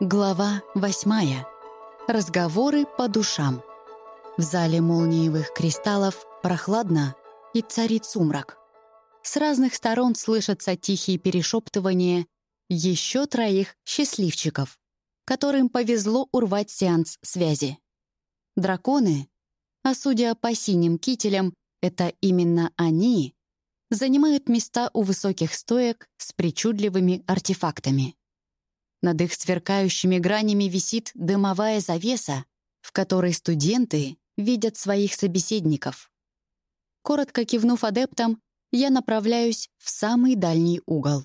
Глава восьмая. Разговоры по душам. В зале молниевых кристаллов прохладно и царит сумрак. С разных сторон слышатся тихие перешептывания еще троих счастливчиков, которым повезло урвать сеанс связи. Драконы, а судя по синим кителям, это именно они, занимают места у высоких стоек с причудливыми артефактами. Над их сверкающими гранями висит дымовая завеса, в которой студенты видят своих собеседников. Коротко кивнув адептам, я направляюсь в самый дальний угол.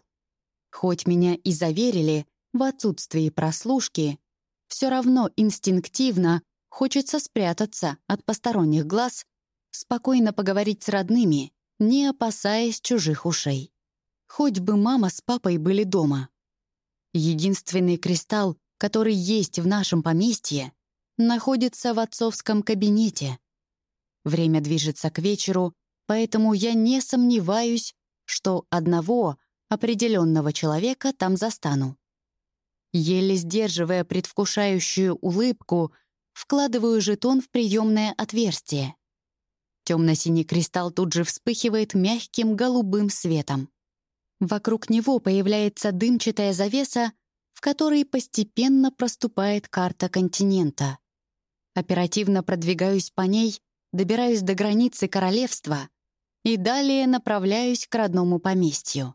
Хоть меня и заверили в отсутствии прослушки, все равно инстинктивно хочется спрятаться от посторонних глаз, спокойно поговорить с родными, не опасаясь чужих ушей. Хоть бы мама с папой были дома. Единственный кристалл, который есть в нашем поместье, находится в отцовском кабинете. Время движется к вечеру, поэтому я не сомневаюсь, что одного определенного человека там застану. Еле сдерживая предвкушающую улыбку, вкладываю жетон в приемное отверстие. Темно-синий кристалл тут же вспыхивает мягким голубым светом. Вокруг него появляется дымчатая завеса, в которой постепенно проступает карта континента. Оперативно продвигаюсь по ней, добираюсь до границы королевства и далее направляюсь к родному поместью.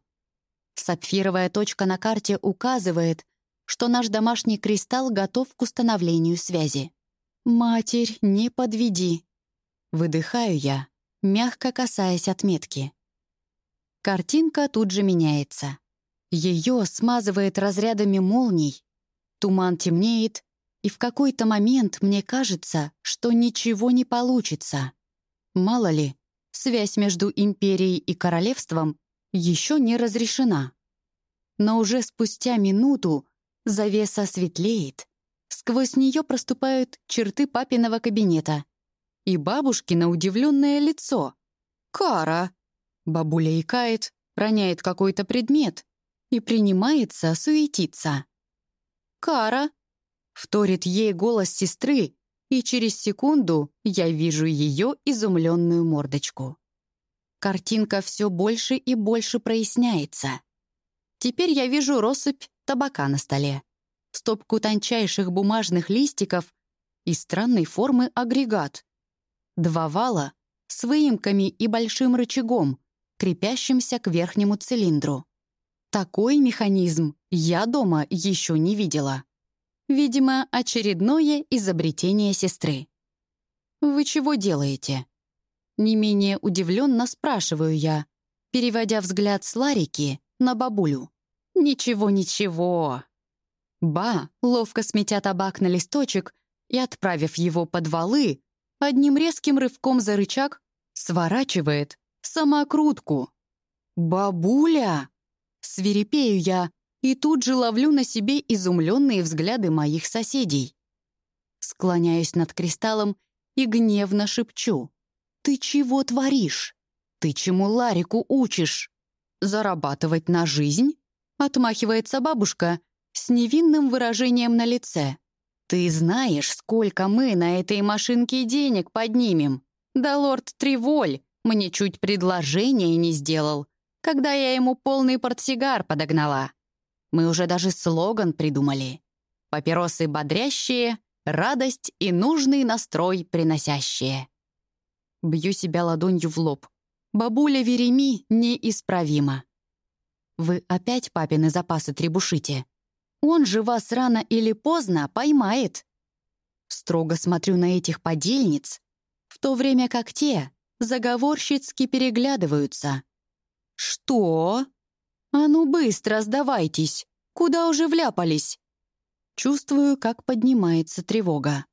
Сапфировая точка на карте указывает, что наш домашний кристалл готов к установлению связи. «Матерь, не подведи!» Выдыхаю я, мягко касаясь отметки. Картинка тут же меняется. Ее смазывает разрядами молний. Туман темнеет, и в какой-то момент мне кажется, что ничего не получится. Мало ли, связь между империей и королевством еще не разрешена. Но уже спустя минуту завеса светлеет. Сквозь нее проступают черты папиного кабинета. И бабушкино удивленное лицо. «Кара!» Бабуля икает, роняет какой-то предмет и принимается суетиться. «Кара!» — вторит ей голос сестры, и через секунду я вижу ее изумленную мордочку. Картинка все больше и больше проясняется. Теперь я вижу россыпь табака на столе, стопку тончайших бумажных листиков и странной формы агрегат. Два вала с выемками и большим рычагом, крепящимся к верхнему цилиндру. Такой механизм я дома еще не видела. Видимо, очередное изобретение сестры. «Вы чего делаете?» Не менее удивленно спрашиваю я, переводя взгляд с Ларики на бабулю. «Ничего, ничего». Ба, ловко сметя табак на листочек и, отправив его под валы, одним резким рывком за рычаг сворачивает самокрутку. «Бабуля!» Свирепею я и тут же ловлю на себе изумленные взгляды моих соседей. Склоняюсь над кристаллом и гневно шепчу. «Ты чего творишь? Ты чему Ларику учишь? Зарабатывать на жизнь?» Отмахивается бабушка с невинным выражением на лице. «Ты знаешь, сколько мы на этой машинке денег поднимем? Да лорд Триволь мне чуть предложение не сделал, когда я ему полный портсигар подогнала. Мы уже даже слоган придумали. Папиросы бодрящие, радость и нужный настрой приносящие. Бью себя ладонью в лоб. Бабуля Вереми неисправима. Вы опять папины запасы требушите. Он же вас рано или поздно поймает. Строго смотрю на этих подельниц, в то время как те заговорщицки переглядываются. «Что? А ну быстро сдавайтесь! Куда уже вляпались?» Чувствую, как поднимается тревога.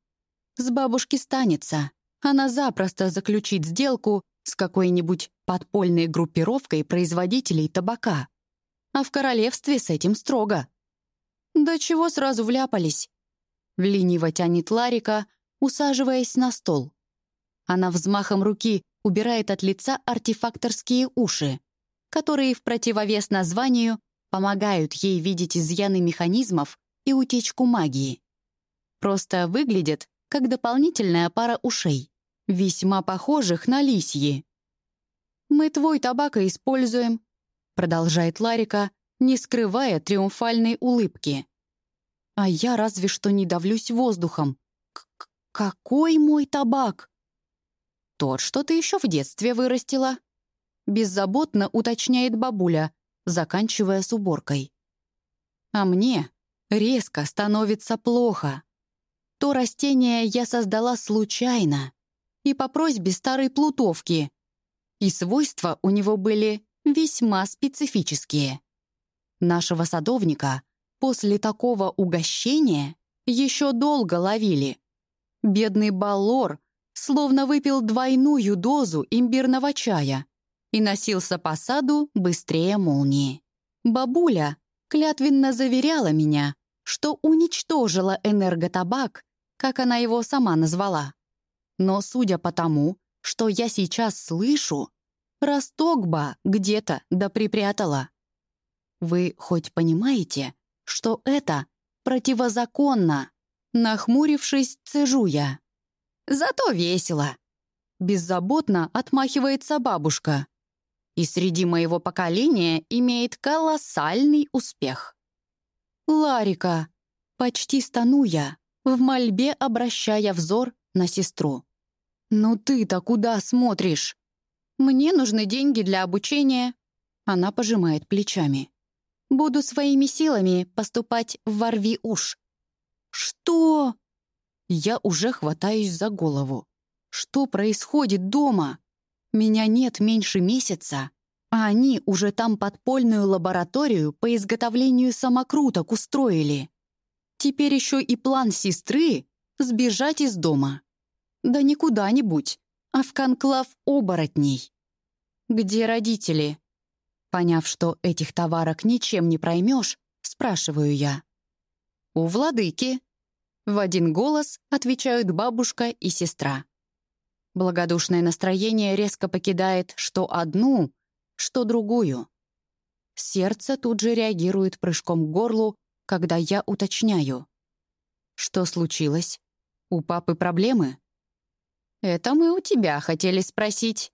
С бабушки станется. Она запросто заключит сделку с какой-нибудь подпольной группировкой производителей табака. А в королевстве с этим строго. Да чего сразу вляпались? Лениво тянет Ларика, усаживаясь на стол. Она взмахом руки убирает от лица артефакторские уши, которые в противовес названию помогают ей видеть изъяны механизмов и утечку магии. Просто выглядят как дополнительная пара ушей, весьма похожих на лисьи. «Мы твой табак используем», — продолжает Ларика, не скрывая триумфальной улыбки. А я разве что не давлюсь воздухом. К «Какой мой табак?» «Тот, что ты еще в детстве вырастила», — беззаботно уточняет бабуля, заканчивая с уборкой. «А мне резко становится плохо. То растение я создала случайно и по просьбе старой плутовки, и свойства у него были весьма специфические. Нашего садовника после такого угощения еще долго ловили. Бедный Баллор словно выпил двойную дозу имбирного чая и носился по саду быстрее молнии. Бабуля клятвенно заверяла меня, что уничтожила энерготабак, как она его сама назвала. Но судя по тому, что я сейчас слышу, Ростокба где-то да припрятала. Вы хоть понимаете, что это противозаконно? Нахмурившись, цежу я. Зато весело. Беззаботно отмахивается бабушка. И среди моего поколения имеет колоссальный успех. Ларика. Почти стану я, в мольбе обращая взор на сестру. «Ну ты-то куда смотришь?» «Мне нужны деньги для обучения». Она пожимает плечами. «Буду своими силами поступать в ворви уж». «Что?» Я уже хватаюсь за голову. «Что происходит дома? Меня нет меньше месяца, а они уже там подпольную лабораторию по изготовлению самокруток устроили. Теперь еще и план сестры — сбежать из дома. Да не куда-нибудь, а в конклав оборотней. Где родители? Поняв, что этих товарок ничем не проймешь, спрашиваю я. У владыки. В один голос отвечают бабушка и сестра. Благодушное настроение резко покидает что одну, что другую. Сердце тут же реагирует прыжком к горлу, когда я уточняю. Что случилось? У папы проблемы? «Это мы у тебя хотели спросить».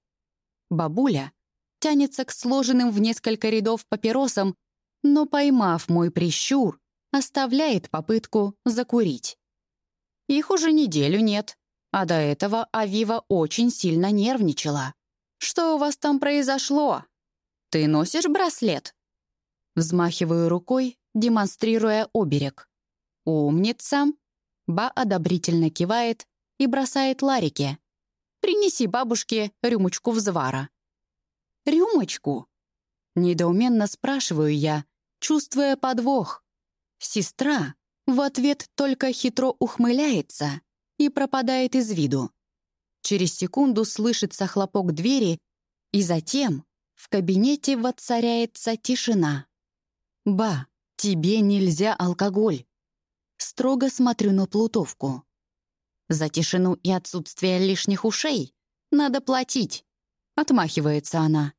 Бабуля тянется к сложенным в несколько рядов папиросам, но, поймав мой прищур, оставляет попытку закурить. Их уже неделю нет, а до этого Авива очень сильно нервничала. «Что у вас там произошло? Ты носишь браслет?» Взмахиваю рукой, демонстрируя оберег. «Умница!» Ба одобрительно кивает и бросает Ларике. «Принеси бабушке рюмочку взвара». «Рюмочку?» Недоуменно спрашиваю я, чувствуя подвох. Сестра в ответ только хитро ухмыляется и пропадает из виду. Через секунду слышится хлопок двери, и затем в кабинете воцаряется тишина. «Ба, тебе нельзя алкоголь!» Строго смотрю на плутовку. За тишину и отсутствие лишних ушей надо платить. Отмахивается она.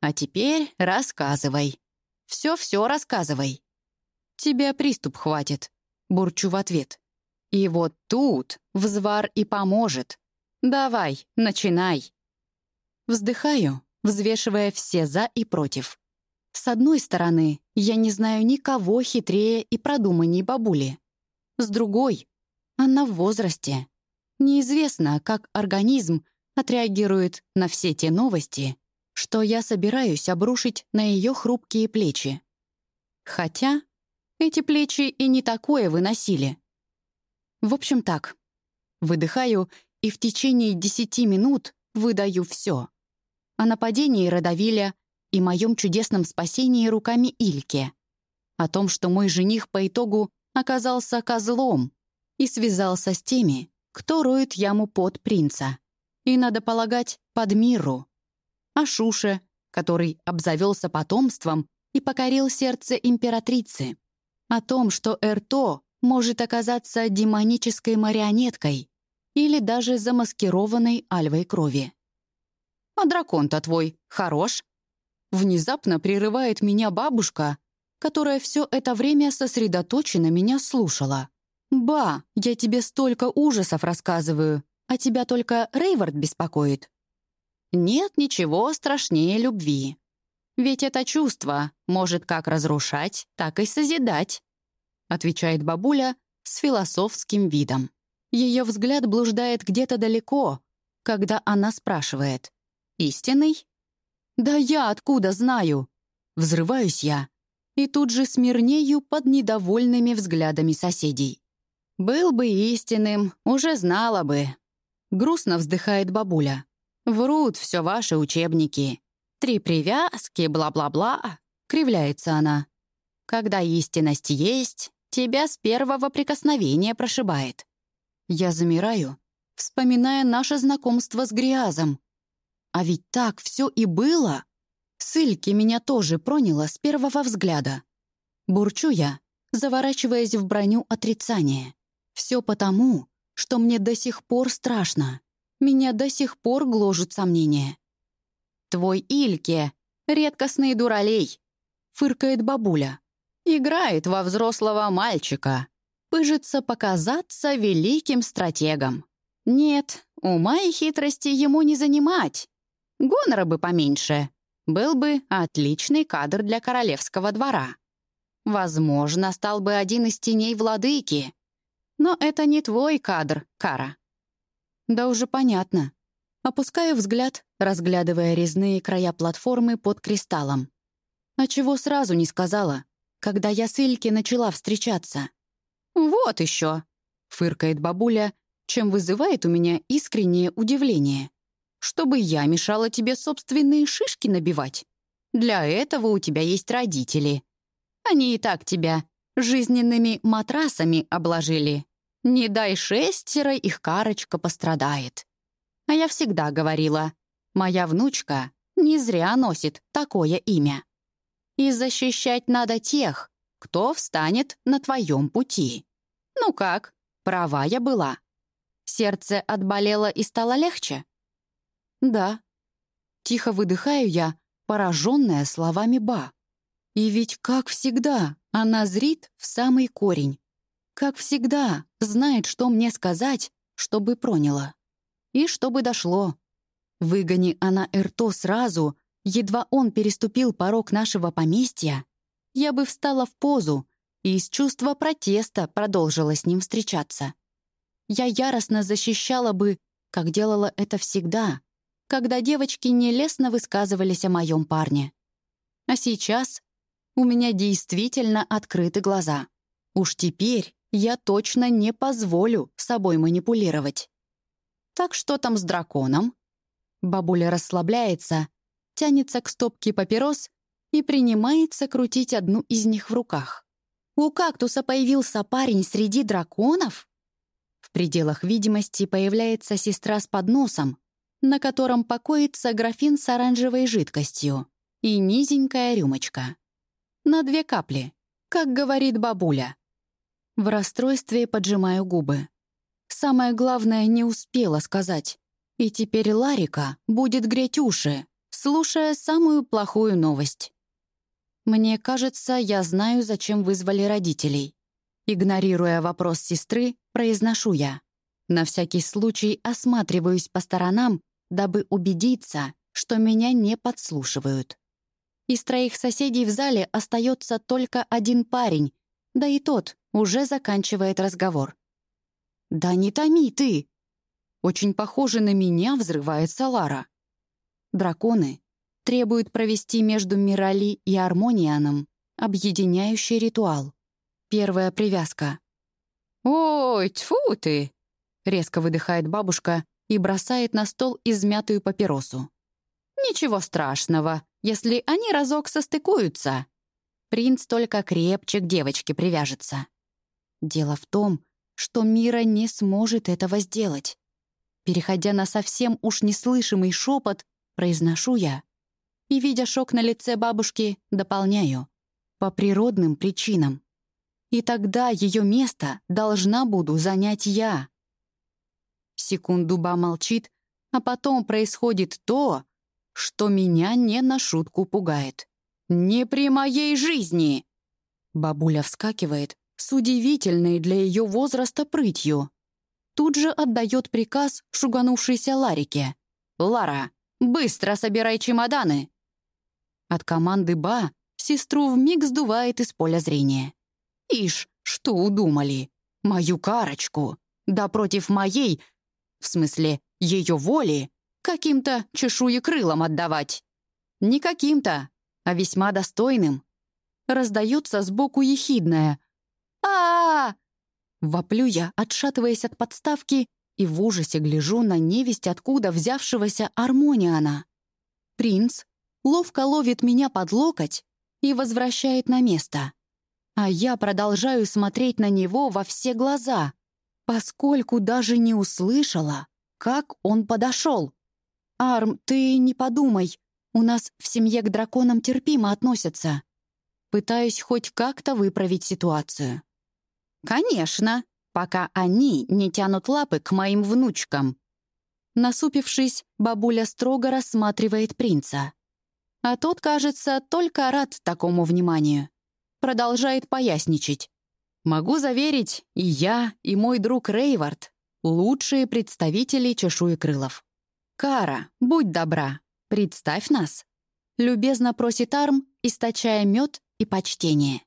А теперь рассказывай. Все-все рассказывай. Тебя приступ хватит. Бурчу в ответ. И вот тут взвар и поможет. Давай, начинай. Вздыхаю, взвешивая все «за» и «против». С одной стороны, я не знаю никого хитрее и продуманней бабули. С другой, она в возрасте. Неизвестно, как организм отреагирует на все те новости, что я собираюсь обрушить на ее хрупкие плечи. Хотя эти плечи и не такое выносили. В общем так, выдыхаю и в течение десяти минут выдаю все. О нападении Родовиля и моем чудесном спасении руками Ильке. О том, что мой жених по итогу оказался козлом, и связался с теми, кто роет яму под принца. И, надо полагать, под миру. О Шуше, который обзавелся потомством и покорил сердце императрицы. О том, что Эрто может оказаться демонической марионеткой или даже замаскированной альвой крови. «А дракон-то твой хорош?» Внезапно прерывает меня бабушка, которая все это время сосредоточенно меня слушала. «Ба, я тебе столько ужасов рассказываю, а тебя только Рейвард беспокоит». «Нет ничего страшнее любви. Ведь это чувство может как разрушать, так и созидать», отвечает бабуля с философским видом. Ее взгляд блуждает где-то далеко, когда она спрашивает. «Истинный?» «Да я откуда знаю?» Взрываюсь я. И тут же смирнею под недовольными взглядами соседей. «Был бы истинным, уже знала бы». Грустно вздыхает бабуля. «Врут все ваши учебники. Три привязки, бла-бла-бла». Кривляется она. «Когда истинность есть, тебя с первого прикосновения прошибает». Я замираю, вспоминая наше знакомство с Гриазом. А ведь так все и было. Сыльки меня тоже проняло с первого взгляда. Бурчу я, заворачиваясь в броню отрицания. Все потому, что мне до сих пор страшно. Меня до сих пор гложут сомнения. «Твой Ильке — редкостный дуралей», — фыркает бабуля. «Играет во взрослого мальчика. Пыжится показаться великим стратегом. Нет, ума и хитрости ему не занимать. Гонора бы поменьше. Был бы отличный кадр для королевского двора. Возможно, стал бы один из теней владыки. Но это не твой кадр, Кара». «Да уже понятно». Опускаю взгляд, разглядывая резные края платформы под кристаллом. А чего сразу не сказала, когда я с Ильки начала встречаться? «Вот еще!» — фыркает бабуля, чем вызывает у меня искреннее удивление. «Чтобы я мешала тебе собственные шишки набивать? Для этого у тебя есть родители. Они и так тебя жизненными матрасами обложили. Не дай шестеро, их карочка пострадает. А я всегда говорила, моя внучка не зря носит такое имя. И защищать надо тех, кто встанет на твоем пути. Ну как, права я была. Сердце отболело и стало легче? Да. Тихо выдыхаю я, пораженная словами Ба. И ведь, как всегда, она зрит в самый корень. Как всегда, знает, что мне сказать, чтобы проняло. И чтобы дошло. Выгони она Эрто сразу, едва он переступил порог нашего поместья, я бы встала в позу и из чувства протеста продолжила с ним встречаться. Я яростно защищала бы, как делала это всегда, когда девочки нелестно высказывались о моем парне. А сейчас у меня действительно открыты глаза. Уж теперь я точно не позволю собой манипулировать. Так что там с драконом? Бабуля расслабляется, тянется к стопке папирос и принимается крутить одну из них в руках. У кактуса появился парень среди драконов? В пределах видимости появляется сестра с подносом, на котором покоится графин с оранжевой жидкостью и низенькая рюмочка. На две капли, как говорит бабуля. В расстройстве поджимаю губы. Самое главное не успела сказать. И теперь Ларика будет греть уши, слушая самую плохую новость. Мне кажется, я знаю, зачем вызвали родителей. Игнорируя вопрос сестры, произношу я. На всякий случай осматриваюсь по сторонам, дабы убедиться, что меня не подслушивают. Из троих соседей в зале остается только один парень, да и тот уже заканчивает разговор. «Да не томи ты!» Очень похоже на меня взрывается Лара. Драконы требуют провести между Мирали и Армонианом объединяющий ритуал. Первая привязка. «Ой, тьфу ты!» — резко выдыхает бабушка и бросает на стол измятую папиросу. «Ничего страшного, если они разок состыкуются. Принц только крепче к девочке привяжется. Дело в том, что Мира не сможет этого сделать. Переходя на совсем уж неслышимый шепот, произношу я. И, видя шок на лице бабушки, дополняю. По природным причинам. И тогда ее место должна буду занять я. Секунду Ба молчит, а потом происходит то, что меня не на шутку пугает. «Не при моей жизни!» Бабуля вскакивает с удивительной для ее возраста прытью. Тут же отдает приказ шуганувшейся Ларике. «Лара, быстро собирай чемоданы!» От команды «Ба» сестру вмиг сдувает из поля зрения. «Ишь, что удумали? Мою карочку! Да против моей, в смысле, ее воли, каким-то чешуекрылом отдавать!» «Не каким-то, а весьма достойным!» Раздается сбоку ехидное. Воплю я, отшатываясь от подставки, и в ужасе гляжу на невесть, откуда взявшегося Армониана. Принц ловко ловит меня под локоть и возвращает на место. А я продолжаю смотреть на него во все глаза, поскольку даже не услышала, как он подошел. «Арм, ты не подумай, у нас в семье к драконам терпимо относятся». Пытаюсь хоть как-то выправить ситуацию. «Конечно, пока они не тянут лапы к моим внучкам». Насупившись, бабуля строго рассматривает принца. А тот, кажется, только рад такому вниманию. Продолжает поясничать. «Могу заверить, и я, и мой друг Рейвард — лучшие представители чешуекрылов. Кара, будь добра, представь нас». Любезно просит Арм, источая мед и почтение.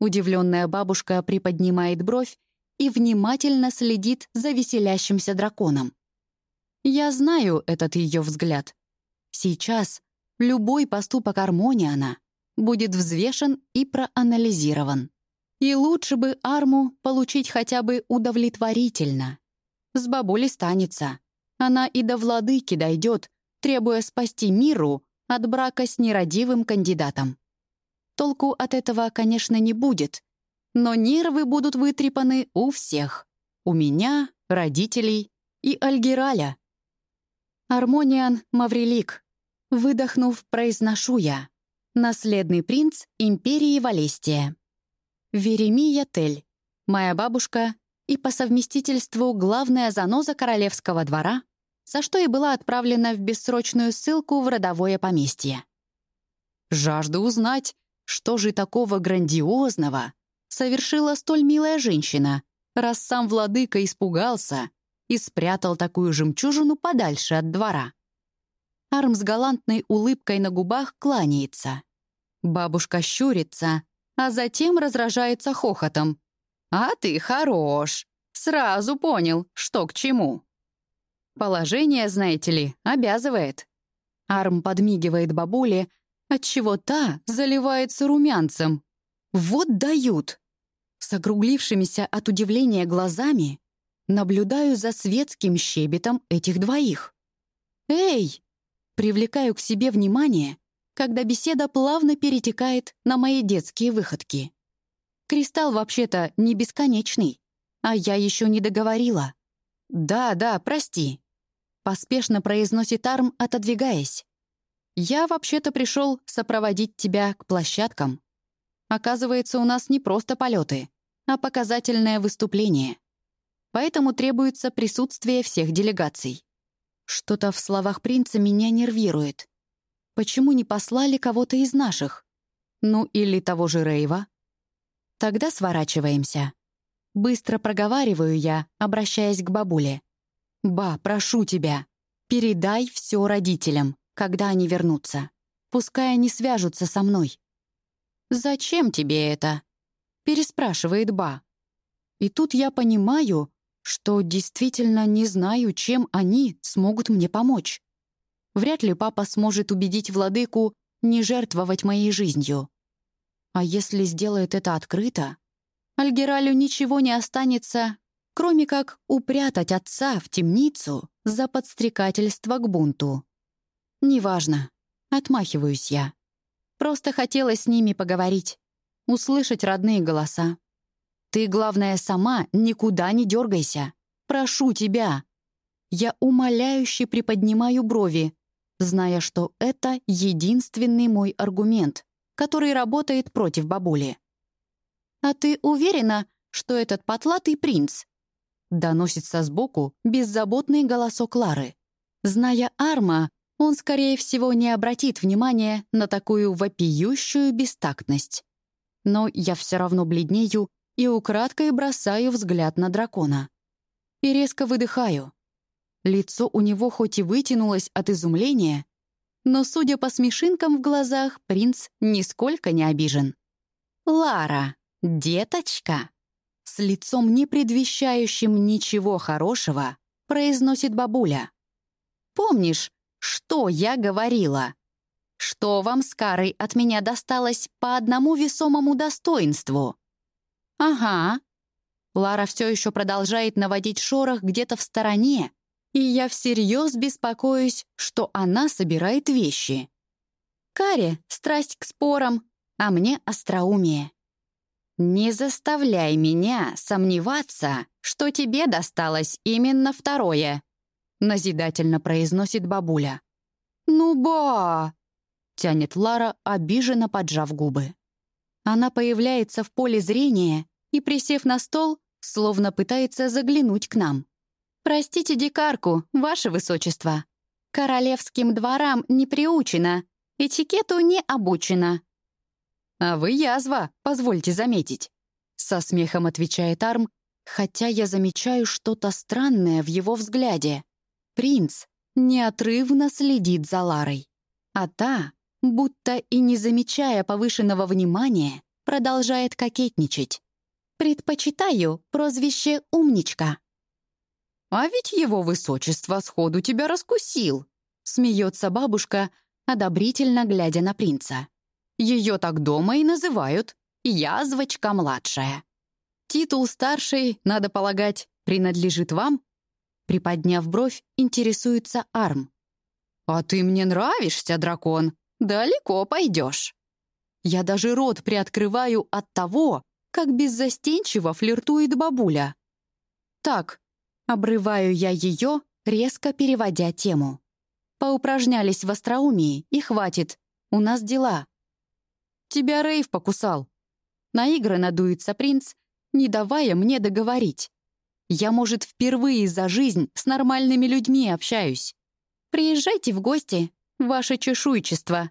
Удивленная бабушка приподнимает бровь и внимательно следит за веселящимся драконом. Я знаю этот ее взгляд. Сейчас любой поступок Армониана будет взвешен и проанализирован. И лучше бы Арму получить хотя бы удовлетворительно. С бабулей станется. Она и до владыки дойдет, требуя спасти миру от брака с нерадивым кандидатом. Толку от этого, конечно, не будет, но нервы будут вытрепаны у всех. У меня, родителей и Альгираля. Армониан Маврелик. Выдохнув, произношу я. Наследный принц империи Валестия. Веремия Тель. Моя бабушка и по совместительству главная заноза королевского двора, за что и была отправлена в бессрочную ссылку в родовое поместье. Жажду узнать, что же такого грандиозного совершила столь милая женщина, раз сам владыка испугался и спрятал такую жемчужину подальше от двора? Арм с галантной улыбкой на губах кланяется. Бабушка щурится, а затем разражается хохотом. «А ты хорош! Сразу понял, что к чему!» Положение, знаете ли, обязывает. Арм подмигивает бабуле, отчего та заливается румянцем. Вот дают! С округлившимися от удивления глазами наблюдаю за светским щебетом этих двоих. «Эй!» Привлекаю к себе внимание, когда беседа плавно перетекает на мои детские выходки. Кристалл вообще-то не бесконечный, а я еще не договорила. «Да, да, прости», — поспешно произносит Арм, отодвигаясь. «Я вообще-то пришел сопроводить тебя к площадкам. Оказывается, у нас не просто полеты, а показательное выступление. Поэтому требуется присутствие всех делегаций. Что-то в словах принца меня нервирует. Почему не послали кого-то из наших? Ну, или того же Рейва? Тогда сворачиваемся. Быстро проговариваю я, обращаясь к бабуле. «Ба, прошу тебя, передай все родителям когда они вернутся. Пускай они свяжутся со мной. «Зачем тебе это?» — переспрашивает Ба. И тут я понимаю, что действительно не знаю, чем они смогут мне помочь. Вряд ли папа сможет убедить владыку не жертвовать моей жизнью. А если сделает это открыто, Альгералю ничего не останется, кроме как упрятать отца в темницу за подстрекательство к бунту. «Неважно. Отмахиваюсь я. Просто хотела с ними поговорить. Услышать родные голоса. Ты, главное, сама никуда не дергайся. Прошу тебя». Я умоляюще приподнимаю брови, зная, что это единственный мой аргумент, который работает против бабули. «А ты уверена, что этот потлатый принц?» Доносится сбоку беззаботный голосок Лары. Зная Арма, он, скорее всего, не обратит внимания на такую вопиющую бестактность. Но я все равно бледнею и украдкой бросаю взгляд на дракона. И резко выдыхаю. Лицо у него хоть и вытянулось от изумления, но, судя по смешинкам в глазах, принц нисколько не обижен. «Лара, деточка!» С лицом, не предвещающим ничего хорошего, произносит бабуля. «Помнишь, что я говорила? Что вам с Карой от меня досталось по одному весомому достоинству?» «Ага». Лара все еще продолжает наводить шорох где-то в стороне, и я всерьез беспокоюсь, что она собирает вещи. Каре — страсть к спорам, а мне — остроумие. «Не заставляй меня сомневаться, что тебе досталось именно второе», назидательно произносит бабуля. «Ну ба!» — тянет Лара, обиженно поджав губы. Она появляется в поле зрения и, присев на стол, словно пытается заглянуть к нам. «Простите дикарку, ваше высочество. Королевским дворам не приучено, этикету не обучено». «А вы язва, позвольте заметить», — со смехом отвечает Арм, хотя я замечаю что-то странное в его взгляде. Принц неотрывно следит за Ларой, а та, будто и не замечая повышенного внимания, продолжает кокетничать. «Предпочитаю прозвище «умничка». «А ведь его высочество сходу тебя раскусил», — смеется бабушка, одобрительно глядя на принца. «Ее так дома и называют. Язвочка младшая. Титул старший, надо полагать, принадлежит вам?» Приподняв бровь, интересуется Арм. «А ты мне нравишься, дракон. Далеко пойдешь». Я даже рот приоткрываю от того, как беззастенчиво флиртует бабуля. «Так, Обрываю я ее, резко переводя тему. Поупражнялись в остроумии, и хватит. У нас дела. Тебя Рейв покусал. Наигранно дуется принц, не давая мне договорить. Я, может, впервые за жизнь с нормальными людьми общаюсь. Приезжайте в гости, ваше чешуйчество.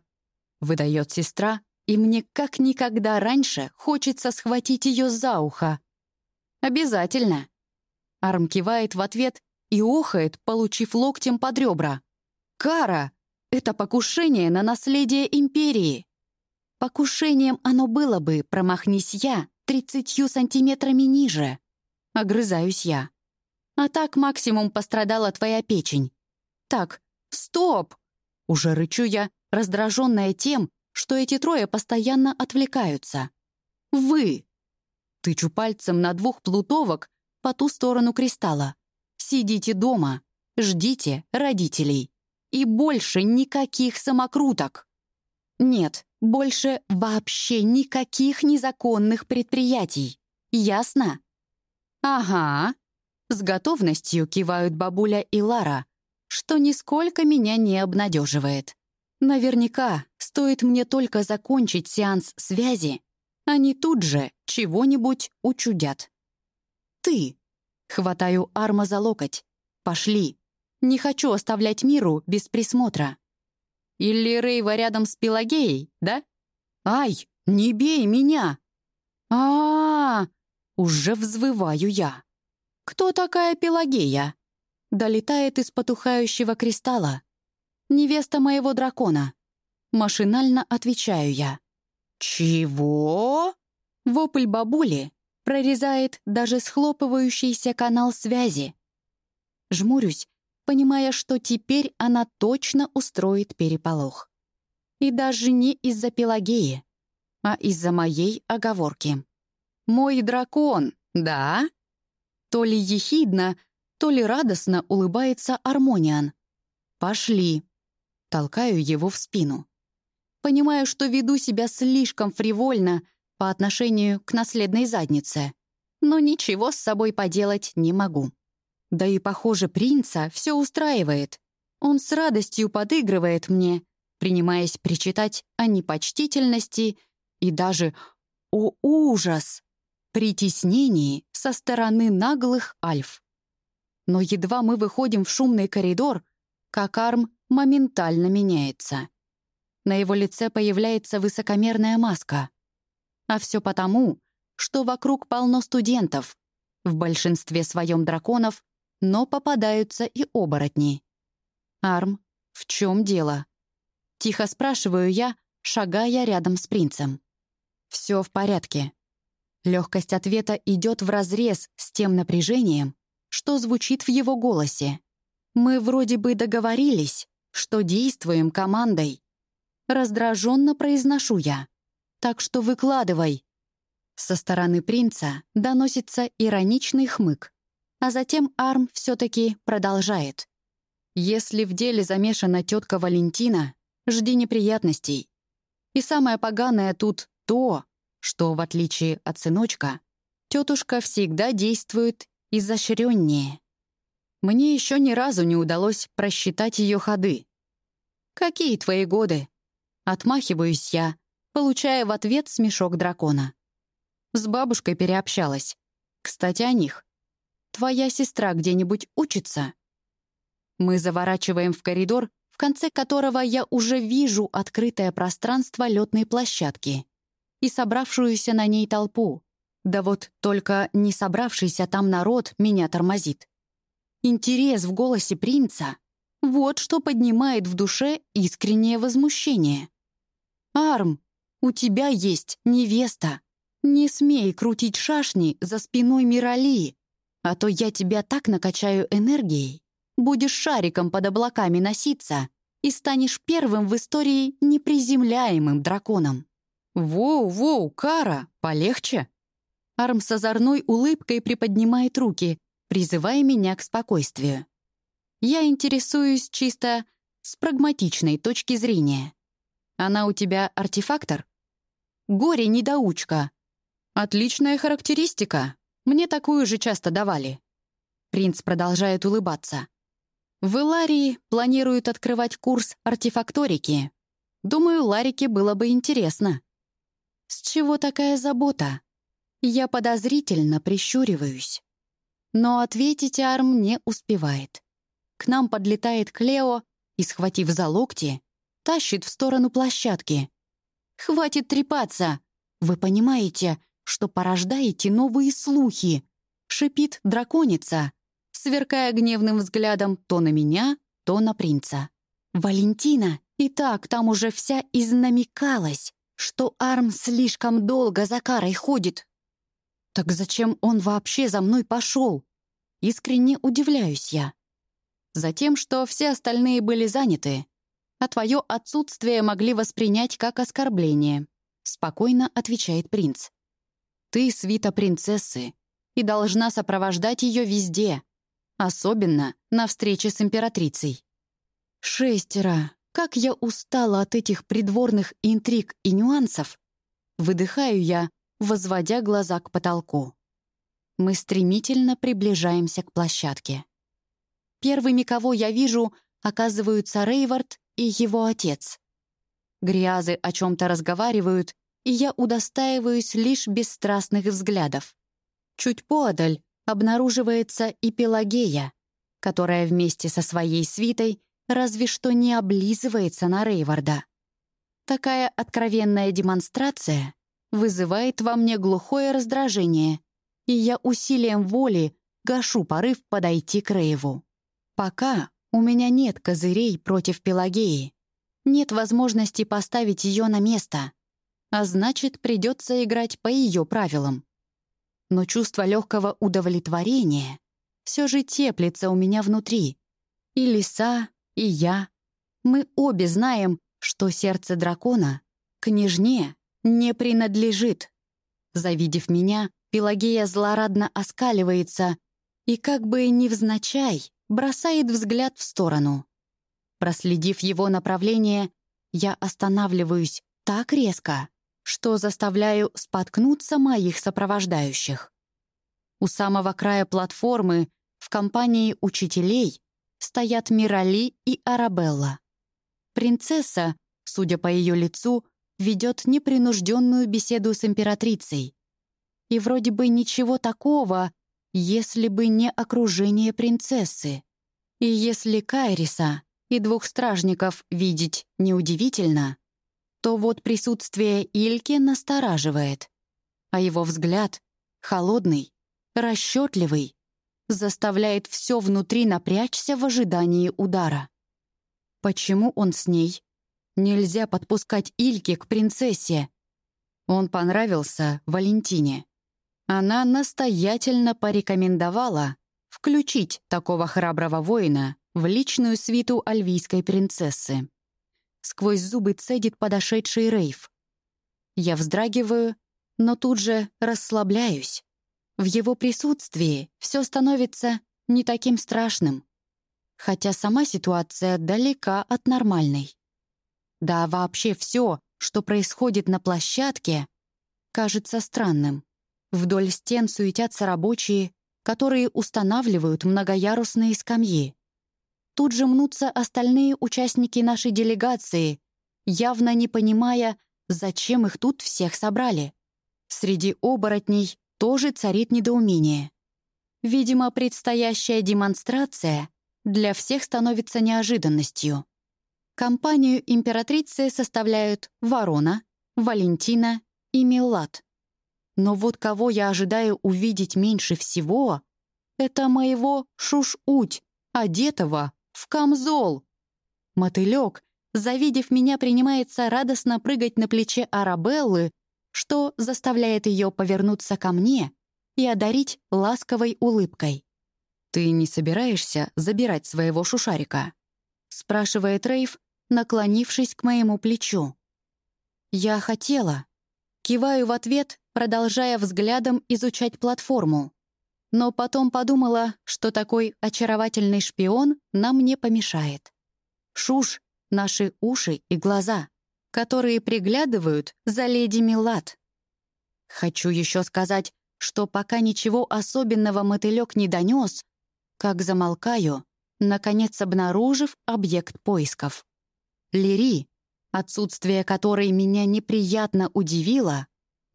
Выдает сестра, и мне как никогда раньше хочется схватить ее за ухо. Обязательно. Арм кивает в ответ и охает, получив локтем под ребра. «Кара! Это покушение на наследие Империи!» Покушением оно было бы, промахнись я, тридцатью сантиметрами ниже. Огрызаюсь я. А так максимум пострадала твоя печень. Так, стоп! Уже рычу я, раздраженная тем, что эти трое постоянно отвлекаются. Вы! Тычу пальцем на двух плутовок, по ту сторону кристалла. Сидите дома, ждите родителей. И больше никаких самокруток. Нет, больше вообще никаких незаконных предприятий. Ясно? Ага. С готовностью кивают бабуля и Лара, что нисколько меня не обнадеживает. Наверняка, стоит мне только закончить сеанс связи, они тут же чего-нибудь учудят ты!» Хватаю Арма за локоть. «Пошли! Не хочу оставлять миру без присмотра!» «Или Рейва рядом с Пелагеей, да?» «Ай, не бей меня!» а, -а, -а Уже взвываю я. «Кто такая Пелагея?» Долетает из потухающего кристалла. «Невеста моего дракона». Машинально отвечаю я. «Чего?» Вопль бабули прорезает даже схлопывающийся канал связи. Жмурюсь, понимая, что теперь она точно устроит переполох. И даже не из-за Пелагеи, а из-за моей оговорки. «Мой дракон, да?» То ли ехидно, то ли радостно улыбается Армониан. «Пошли!» Толкаю его в спину. Понимаю, что веду себя слишком фривольно, по отношению к наследной заднице. Но ничего с собой поделать не могу. Да и, похоже, принца все устраивает. Он с радостью подыгрывает мне, принимаясь причитать о непочтительности и даже, о ужас, притеснении со стороны наглых альф. Но едва мы выходим в шумный коридор, как Арм моментально меняется. На его лице появляется высокомерная маска — А все потому, что вокруг полно студентов, в большинстве своем драконов, но попадаются и оборотни. «Арм, в чем дело?» Тихо спрашиваю я, шагая рядом с принцем. Все в порядке. Легкость ответа идет вразрез с тем напряжением, что звучит в его голосе. Мы вроде бы договорились, что действуем командой. Раздраженно произношу я. Так что выкладывай. Со стороны принца доносится ироничный хмык, а затем Арм все-таки продолжает. Если в деле замешана тетка Валентина, жди неприятностей. И самое поганое тут то, что, в отличие от сыночка, тетушка всегда действует изощреннее. Мне еще ни разу не удалось просчитать ее ходы. «Какие твои годы?» Отмахиваюсь я, получая в ответ смешок дракона. С бабушкой переобщалась. Кстати, о них. Твоя сестра где-нибудь учится? Мы заворачиваем в коридор, в конце которого я уже вижу открытое пространство летной площадки и собравшуюся на ней толпу. Да вот только не собравшийся там народ меня тормозит. Интерес в голосе принца — вот что поднимает в душе искреннее возмущение. «Арм, у тебя есть невеста. Не смей крутить шашни за спиной Мирали, а то я тебя так накачаю энергией. Будешь шариком под облаками носиться и станешь первым в истории неприземляемым драконом. «Воу-воу, Кара, полегче!» Арм с озорной улыбкой приподнимает руки, призывая меня к спокойствию. Я интересуюсь чисто с прагматичной точки зрения. Она у тебя артефактор? Горе-недоучка, «Отличная характеристика. Мне такую же часто давали». Принц продолжает улыбаться. В Иларии планируют открывать курс артефакторики. Думаю, Ларике было бы интересно. С чего такая забота? Я подозрительно прищуриваюсь. Но ответить Арм не успевает. К нам подлетает Клео и, схватив за локти, тащит в сторону площадки. «Хватит трепаться! Вы понимаете, что порождаете новые слухи», — шипит драконица, сверкая гневным взглядом то на меня, то на принца. «Валентина и так там уже вся изнамекалась, что Арм слишком долго за Карой ходит. Так зачем он вообще за мной пошел? Искренне удивляюсь я. Затем, что все остальные были заняты, а твое отсутствие могли воспринять как оскорбление», — спокойно отвечает принц. Ты свита принцессы и должна сопровождать ее везде, особенно на встрече с императрицей. Шестеро. Как я устала от этих придворных интриг и нюансов. Выдыхаю я, возводя глаза к потолку. Мы стремительно приближаемся к площадке. Первыми, кого я вижу, оказываются Рейвард и его отец. Грязы о чем-то разговаривают, и я удостаиваюсь лишь бесстрастных взглядов. Чуть поодаль обнаруживается и Пелагея, которая вместе со своей свитой разве что не облизывается на Рейварда. Такая откровенная демонстрация вызывает во мне глухое раздражение, и я усилием воли гашу порыв подойти к Рейву. Пока у меня нет козырей против Пелагеи, нет возможности поставить ее на место — а значит, придется играть по ее правилам. Но чувство легкого удовлетворения все же теплится у меня внутри. И лиса, и я. Мы обе знаем, что сердце дракона княжне не принадлежит. Завидев меня, Пелагея злорадно оскаливается и как бы невзначай бросает взгляд в сторону. Проследив его направление, я останавливаюсь так резко, что заставляю споткнуться моих сопровождающих. У самого края платформы в компании учителей стоят Мирали и Арабелла. Принцесса, судя по ее лицу, ведет непринужденную беседу с императрицей. И вроде бы ничего такого, если бы не окружение принцессы. И если Кайриса и двух стражников видеть неудивительно, то вот присутствие Ильки настораживает. а его взгляд, холодный, расчетливый, заставляет все внутри напрячься в ожидании удара. Почему он с ней? Нельзя подпускать Ильке к принцессе. Он понравился Валентине. Она настоятельно порекомендовала включить такого храброго воина в личную свиту альвийской принцессы. Сквозь зубы цедит подошедший Рейв. Я вздрагиваю, но тут же расслабляюсь. В его присутствии все становится не таким страшным. Хотя сама ситуация далека от нормальной. Да вообще все, что происходит на площадке, кажется странным. Вдоль стен суетятся рабочие, которые устанавливают многоярусные скамьи. Тут же мнутся остальные участники нашей делегации, явно не понимая, зачем их тут всех собрали. Среди оборотней тоже царит недоумение. Видимо, предстоящая демонстрация для всех становится неожиданностью. Компанию императрицы составляют Ворона, Валентина и Милат. Но вот кого я ожидаю увидеть меньше всего, это моего Шуш-Уть, одетого в камзол. Мотылек, завидев меня, принимается радостно прыгать на плече Арабеллы, что заставляет ее повернуться ко мне и одарить ласковой улыбкой. «Ты не собираешься забирать своего шушарика?» — спрашивает Рейв, наклонившись к моему плечу. «Я хотела». Киваю в ответ, продолжая взглядом изучать платформу. Но потом подумала, что такой очаровательный шпион нам не помешает. Шуш — наши уши и глаза, которые приглядывают за леди Милат. Хочу еще сказать, что пока ничего особенного мотылек не донес, как замолкаю, наконец обнаружив объект поисков. Лири, отсутствие которой меня неприятно удивило,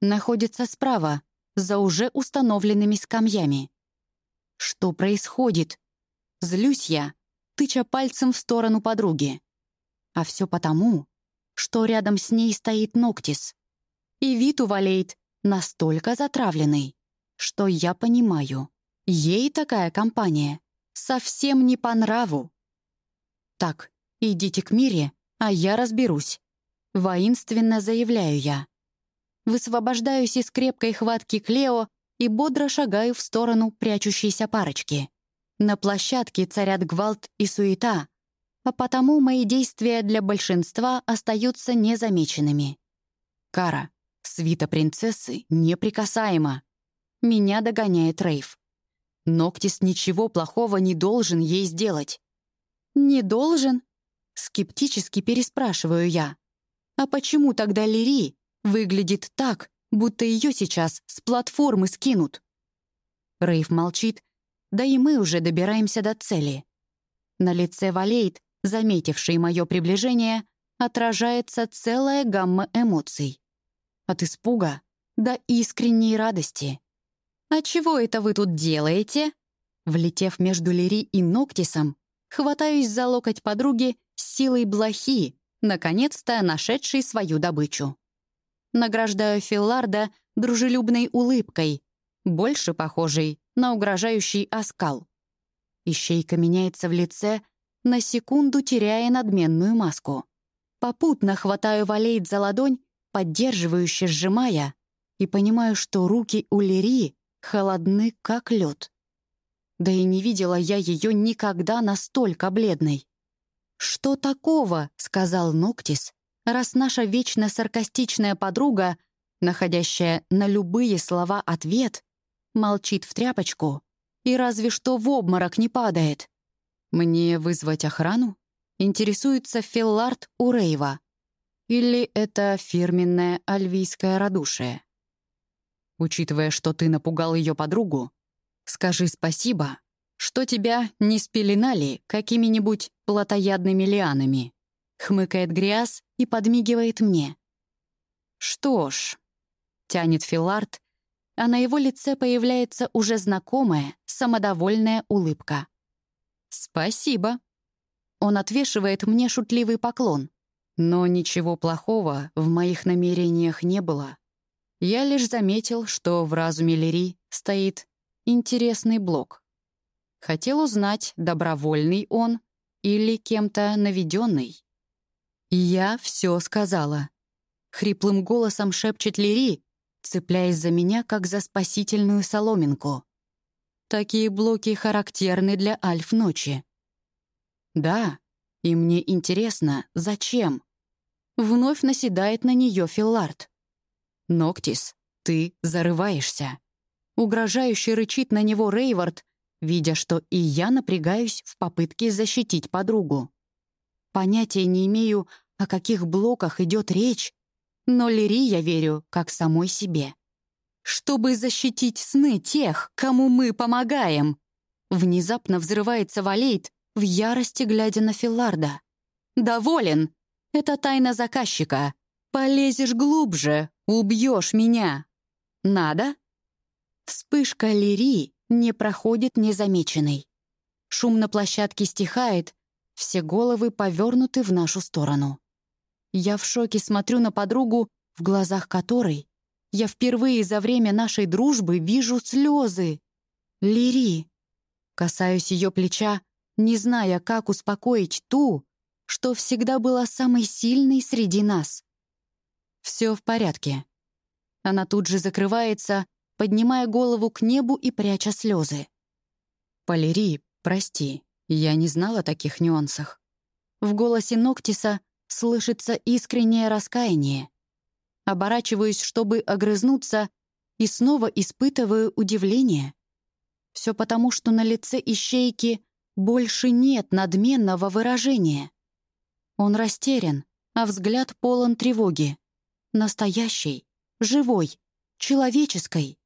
находится справа, за уже установленными скамьями. Что происходит? Злюсь я, тыча пальцем в сторону подруги. А все потому, что рядом с ней стоит Ноктис. И вид у Валейт настолько затравленный, что я понимаю, ей такая компания совсем не по нраву. Так, идите к Мире, а я разберусь. Воинственно заявляю я. Высвобождаюсь из крепкой хватки Клео и бодро шагаю в сторону прячущейся парочки. На площадке царят гвалт и суета, а потому мои действия для большинства остаются незамеченными. Кара, свита принцессы, неприкасаема. Меня догоняет Рейв. Ноктис ничего плохого не должен ей сделать. «Не должен?» — скептически переспрашиваю я. «А почему тогда Лири Выглядит так, будто ее сейчас с платформы скинут. Рейв молчит, да и мы уже добираемся до цели. На лице Валейт, заметивший мое приближение, отражается целая гамма эмоций. От испуга до искренней радости. «А чего это вы тут делаете?» Влетев между Лири и Ноктисом, хватаюсь за локоть подруги с силой блохи, наконец-то нашедшей свою добычу. Награждаю Филларда дружелюбной улыбкой, больше похожей на угрожающий оскал. Ищейка меняется в лице, на секунду теряя надменную маску. Попутно хватаю Валейд за ладонь, поддерживающе сжимая, и понимаю, что руки у Лири холодны, как лед. Да и не видела я ее никогда настолько бледной. «Что такого?» — сказал Ноктис, раз наша вечно саркастичная подруга, находящая на любые слова ответ, молчит в тряпочку и разве что в обморок не падает. Мне вызвать охрану? Интересуется Филлард Рейва. Или это фирменное альвийское радушие? Учитывая, что ты напугал ее подругу, скажи спасибо, что тебя не спеленали какими-нибудь плотоядными лианами. Хмыкает Гриас и подмигивает мне. «Что ж», — тянет Филард, а на его лице появляется уже знакомая, самодовольная улыбка. «Спасибо». Он отвешивает мне шутливый поклон. Но ничего плохого в моих намерениях не было. Я лишь заметил, что в разуме Лири стоит интересный блок. Хотел узнать, добровольный он или кем-то наведенный. «Я все сказала», — хриплым голосом шепчет Лири, цепляясь за меня, как за спасительную соломинку. Такие блоки характерны для альф ночи. Да, и мне интересно, зачем? Вновь наседает на нее Филлард. «Ноктис, ты зарываешься». Угрожающе рычит на него Рейвард, видя, что и я напрягаюсь в попытке защитить подругу. Понятия не имею, о каких блоках идет речь, но Лири я верю как самой себе. Чтобы защитить сны тех, кому мы помогаем. Внезапно взрывается Валейт, в ярости глядя на Филларда. «Доволен! Это тайна заказчика. Полезешь глубже, убьешь меня. Надо?» Вспышка Лири не проходит незамеченной. Шум на площадке стихает, все головы повернуты в нашу сторону. Я в шоке смотрю на подругу, в глазах которой я впервые за время нашей дружбы вижу слезы. Лири. Касаюсь ее плеча, не зная, как успокоить ту, что всегда была самой сильной среди нас. Все в порядке. Она тут же закрывается, поднимая голову к небу и пряча слезы. «Полири, прости, я не знала о таких нюансах». В голосе Ноктиса слышится искреннее раскаяние. Оборачиваюсь, чтобы огрызнуться, и снова испытываю удивление. Все потому, что на лице ищейки больше нет надменного выражения. Он растерян, а взгляд полон тревоги. Настоящий, живой, человеческой.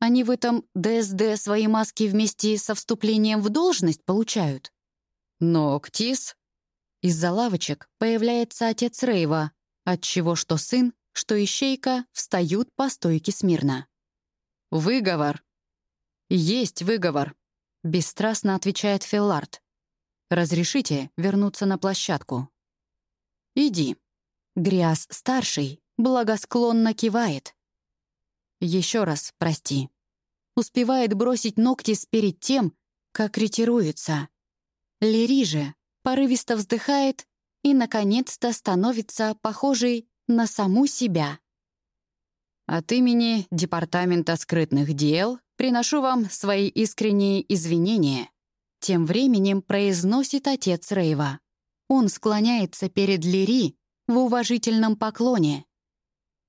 Они в этом ДСД свои маски вместе со вступлением в должность получают? Ноктис. Из-за лавочек появляется отец Рейва, отчего что сын, что ищейка встают по стойке смирно. «Выговор». «Есть выговор», — бесстрастно отвечает Филлард. «Разрешите вернуться на площадку?» «Иди». Гряз-старший благосклонно кивает. Еще раз прости успевает бросить ногти перед тем, как ретируется. Лири же порывисто вздыхает и, наконец-то, становится похожей на саму себя. От имени Департамента скрытных дел приношу вам свои искренние извинения. Тем временем произносит отец Рейва. Он склоняется перед Лири в уважительном поклоне.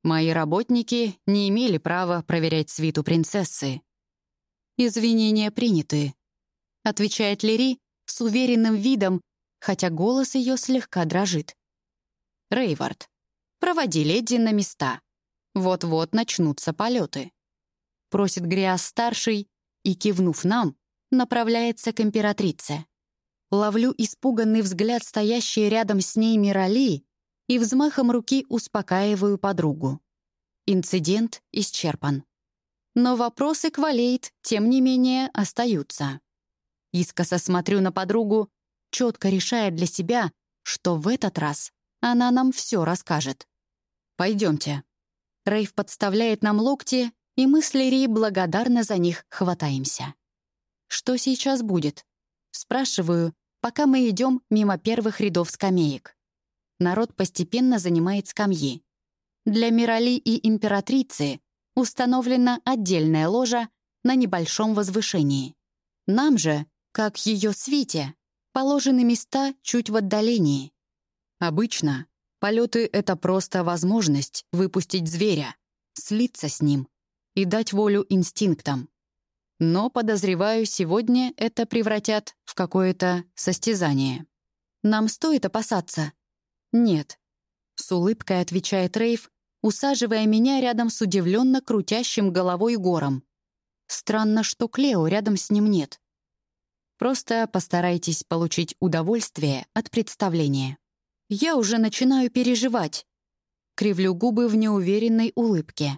Мои работники не имели права проверять свиту принцессы. «Извинения приняты», — отвечает Лири с уверенным видом, хотя голос ее слегка дрожит. «Рейвард, проводи леди на места. Вот-вот начнутся полеты», — просит Гриас-старший и, кивнув нам, направляется к императрице. Ловлю испуганный взгляд стоящей рядом с ней Мирали и взмахом руки успокаиваю подругу. Инцидент исчерпан. Но вопросы к Валейт, тем не менее, остаются. Искоса смотрю на подругу, четко решая для себя, что в этот раз она нам все расскажет. Пойдемте. Рейв подставляет нам локти, и мы с Лири благодарно за них хватаемся. Что сейчас будет? Спрашиваю, пока мы идем мимо первых рядов скамеек. Народ постепенно занимает скамьи. Для Мирали и императрицы установлена отдельная ложа на небольшом возвышении. Нам же, как ее свите, положены места чуть в отдалении. Обычно полеты — это просто возможность выпустить зверя, слиться с ним и дать волю инстинктам. Но, подозреваю, сегодня это превратят в какое-то состязание. Нам стоит опасаться? Нет. С улыбкой отвечает Рейв, усаживая меня рядом с удивленно крутящим головой гором. Странно, что Клео рядом с ним нет. Просто постарайтесь получить удовольствие от представления. Я уже начинаю переживать. Кривлю губы в неуверенной улыбке.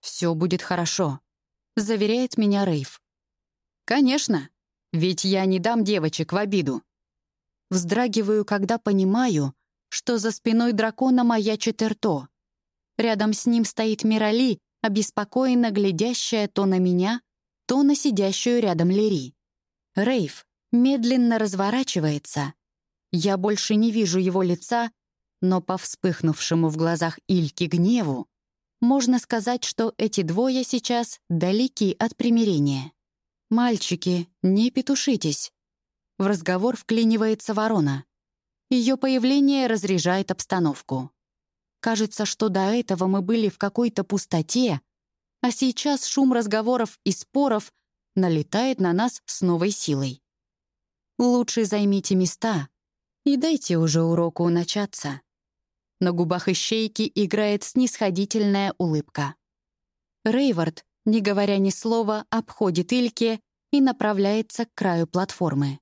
«Все будет хорошо», — заверяет меня Рейв. «Конечно, ведь я не дам девочек в обиду». Вздрагиваю, когда понимаю, что за спиной дракона маячит Эрто. Рядом с ним стоит Мирали, обеспокоенно глядящая то на меня, то на сидящую рядом Лири. Рейв медленно разворачивается. Я больше не вижу его лица, но по вспыхнувшему в глазах Ильки гневу можно сказать, что эти двое сейчас далеки от примирения. «Мальчики, не петушитесь!» В разговор вклинивается ворона. Ее появление разряжает обстановку. Кажется, что до этого мы были в какой-то пустоте, а сейчас шум разговоров и споров налетает на нас с новой силой. Лучше займите места и дайте уже уроку начаться. На губах ищейки играет снисходительная улыбка. Рейвард, не говоря ни слова, обходит Ильке и направляется к краю платформы.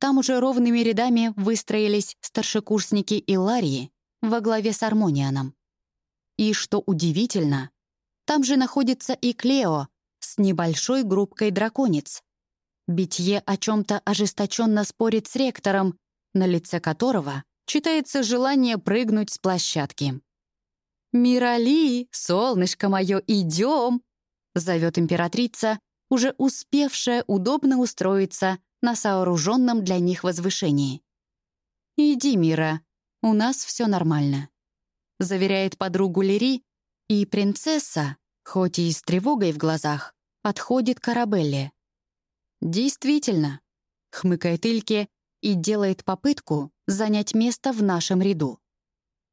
Там уже ровными рядами выстроились старшекурсники Иларии во главе с Армонианом. И, что удивительно, там же находится и Клео с небольшой группкой драконец. Битье о чем то ожесточенно спорит с ректором, на лице которого читается желание прыгнуть с площадки. «Мирали, солнышко мое, идем!» — зовет императрица, уже успевшая удобно устроиться на сооруженном для них возвышении. «Иди, Мира, у нас все нормально», — заверяет подругу Лири, и принцесса, хоть и с тревогой в глазах, отходит к Арабелле. «Действительно», — хмыкает Ильке и делает попытку занять место в нашем ряду.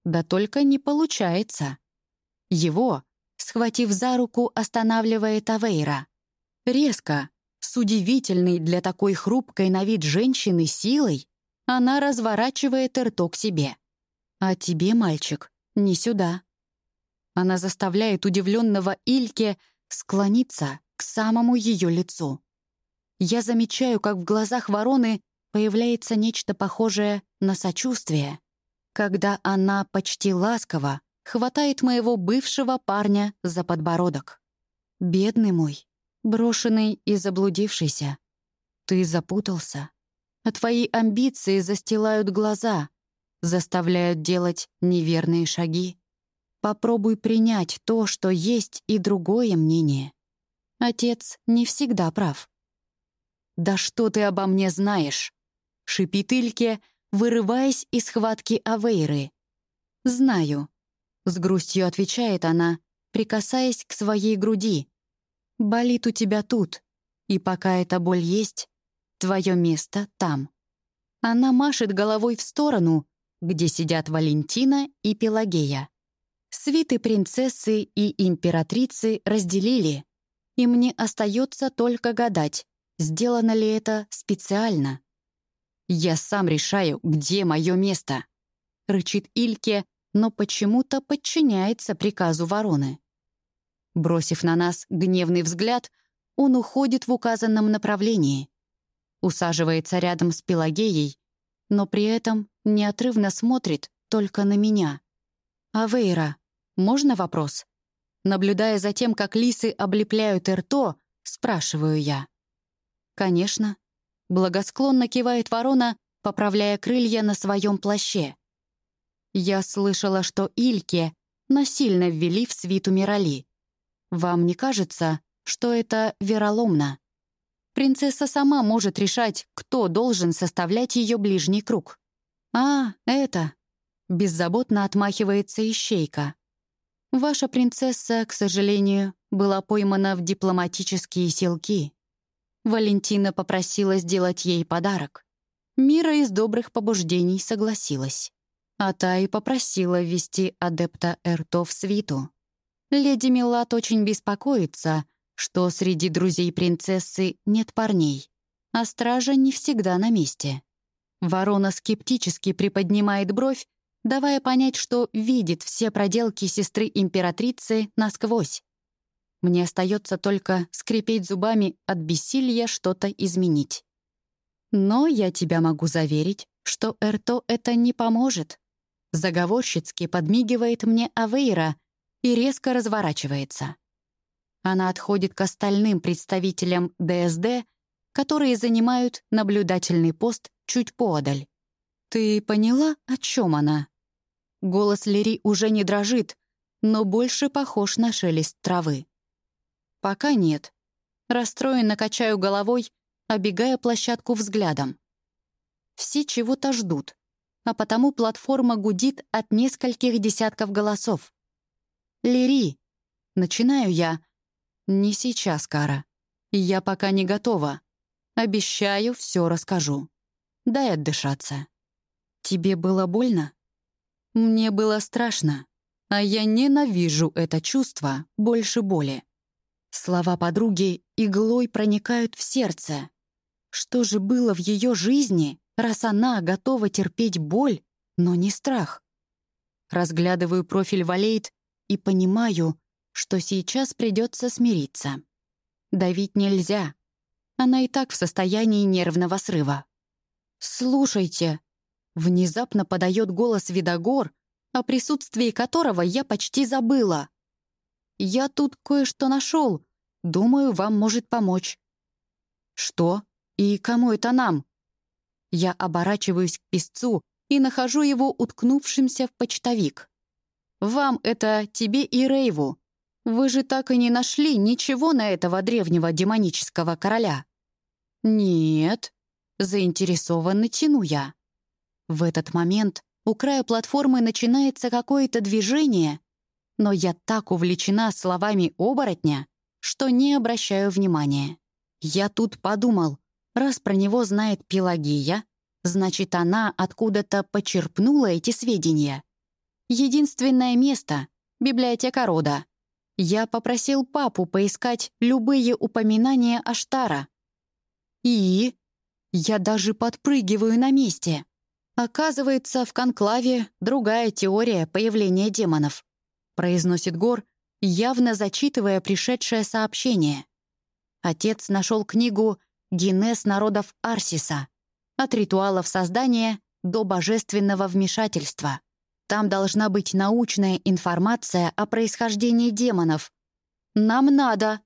Да только не получается. Его, схватив за руку, останавливает Авейра. Резко, с удивительной для такой хрупкой на вид женщины силой, она разворачивает рток себе. «А тебе, мальчик, не сюда». Она заставляет удивленного Ильке склониться к самому ее лицу. Я замечаю, как в глазах вороны появляется нечто похожее на сочувствие, когда она почти ласково хватает моего бывшего парня за подбородок. «Бедный мой, брошенный и заблудившийся. Ты запутался. А твои амбиции застилают глаза, заставляют делать неверные шаги. Попробуй принять то, что есть, и другое мнение. Отец не всегда прав. «Да что ты обо мне знаешь?» — шипит Ильке, вырываясь из схватки Авейры. «Знаю», — с грустью отвечает она, прикасаясь к своей груди, Болит у тебя тут, и пока эта боль есть, твое место там. Она машет головой в сторону, где сидят Валентина и Пелагея. Свиты принцессы и императрицы разделили, и мне остается только гадать, сделано ли это специально. «Я сам решаю, где мое место», — рычит Ильке, но почему-то подчиняется приказу вороны. Бросив на нас гневный взгляд, он уходит в указанном направлении. Усаживается рядом с Пелагеей, но при этом неотрывно смотрит только на меня. «Авейра, можно вопрос?» Наблюдая за тем, как лисы облепляют Эрто, спрашиваю я. «Конечно». Благосклонно кивает ворона, поправляя крылья на своем плаще. Я слышала, что Ильке насильно ввели в свиту Мирали. Вам не кажется, что это вероломно? Принцесса сама может решать, кто должен составлять ее ближний круг. «А, это...» — беззаботно отмахивается ищейка. «Ваша принцесса, к сожалению, была поймана в дипломатические селки. Валентина попросила сделать ей подарок. Мира из добрых побуждений согласилась. А та и попросила ввести адепта Эрто в свиту. Леди Милат очень беспокоится, что среди друзей принцессы нет парней, а стража не всегда на месте. Ворона скептически приподнимает бровь, давая понять, что видит все проделки сестры императрицы насквозь. Мне остается только скрипеть зубами от бессилия что-то изменить. Но я тебя могу заверить, что Эрто это не поможет. Заговорщицки подмигивает мне Авейра — и резко разворачивается. Она отходит к остальным представителям ДСД, которые занимают наблюдательный пост чуть подаль. «Ты поняла, о чем она?» Голос Лири уже не дрожит, но больше похож на шелест травы. Пока нет. Расстроенно качаю головой, обегая площадку взглядом. Все чего-то ждут, а потому платформа гудит от нескольких десятков голосов. «Лири!» Начинаю я. «Не сейчас, Кара. Я пока не готова. Обещаю, все расскажу. Дай отдышаться». «Тебе было больно?» «Мне было страшно, а я ненавижу это чувство больше боли». Слова подруги иглой проникают в сердце. Что же было в ее жизни, раз она готова терпеть боль, но не страх? Разглядываю профиль Валейт и понимаю, что сейчас придется смириться. Давить нельзя. Она и так в состоянии нервного срыва. «Слушайте», — внезапно подает голос Видогор, о присутствии которого я почти забыла. «Я тут кое-что нашел. Думаю, вам может помочь». «Что? И кому это нам?» Я оборачиваюсь к песцу и нахожу его уткнувшимся в почтовик. «Вам это тебе и Рейву. Вы же так и не нашли ничего на этого древнего демонического короля». «Нет», — заинтересованно тяну я. В этот момент у края платформы начинается какое-то движение, но я так увлечена словами оборотня, что не обращаю внимания. Я тут подумал, раз про него знает Пелагия, значит, она откуда-то почерпнула эти сведения. Единственное место — библиотека рода. Я попросил папу поискать любые упоминания Аштара. И я даже подпрыгиваю на месте. Оказывается, в конклаве другая теория появления демонов. Произносит Гор, явно зачитывая пришедшее сообщение. Отец нашел книгу «Генез народов Арсиса» от ритуалов создания до божественного вмешательства. Там должна быть научная информация о происхождении демонов. «Нам надо!»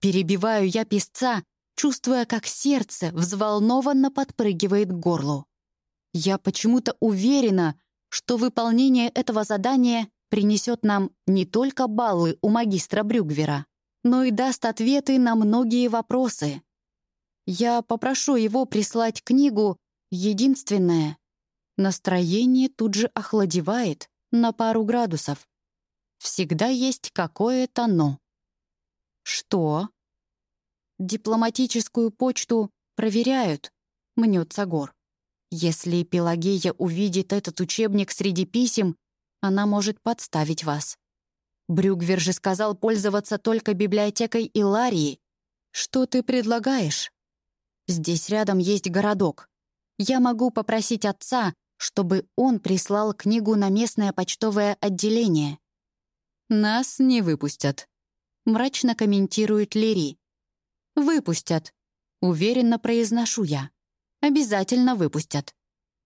Перебиваю я песца, чувствуя, как сердце взволнованно подпрыгивает к горлу. Я почему-то уверена, что выполнение этого задания принесет нам не только баллы у магистра Брюгвера, но и даст ответы на многие вопросы. Я попрошу его прислать книгу «Единственное». Настроение тут же охладевает на пару градусов. Всегда есть какое-то «но». «Что?» «Дипломатическую почту проверяют», — мнется Гор. Если Пелагея увидит этот учебник среди писем, она может подставить вас. Брюгвер же сказал пользоваться только библиотекой Иларии. Что ты предлагаешь? Здесь рядом есть городок. Я могу попросить отца, чтобы он прислал книгу на местное почтовое отделение. «Нас не выпустят», — мрачно комментирует Лири. «Выпустят», — уверенно произношу я обязательно выпустят.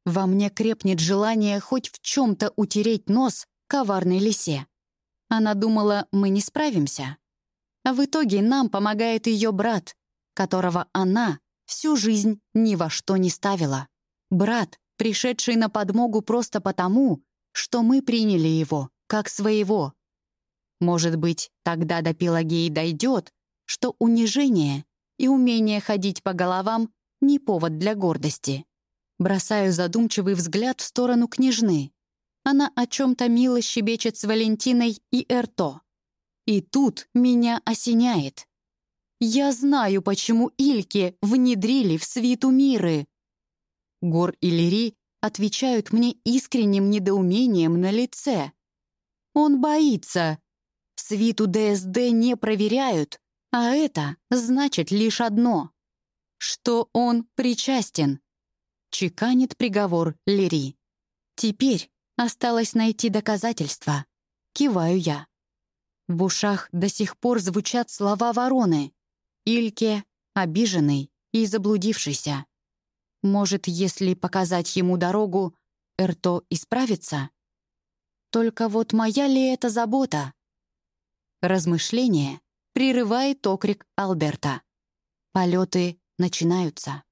Во мне крепнет желание хоть в чем-то утереть нос коварной лисе. Она думала, мы не справимся. А в итоге нам помогает ее брат, которого она всю жизнь ни во что не ставила. Брат, пришедший на подмогу просто потому, что мы приняли его как своего. Может быть, тогда до Пелагеи дойдет, что унижение и умение ходить по головам не повод для гордости. Бросаю задумчивый взгляд в сторону княжны. Она о чем-то мило щебечет с Валентиной и Эрто. И тут меня осеняет. Я знаю, почему Ильки внедрили в свиту миры. Гор и Лири отвечают мне искренним недоумением на лице. Он боится. Свиту ДСД не проверяют, а это значит лишь одно что он причастен. Чеканит приговор Лири. Теперь осталось найти доказательства. Киваю я. В ушах до сих пор звучат слова вороны. Ильке обиженный и заблудившийся. Может, если показать ему дорогу, Эрто исправится? Только вот моя ли это забота? Размышление прерывает окрик Алберта. Полеты начинаются.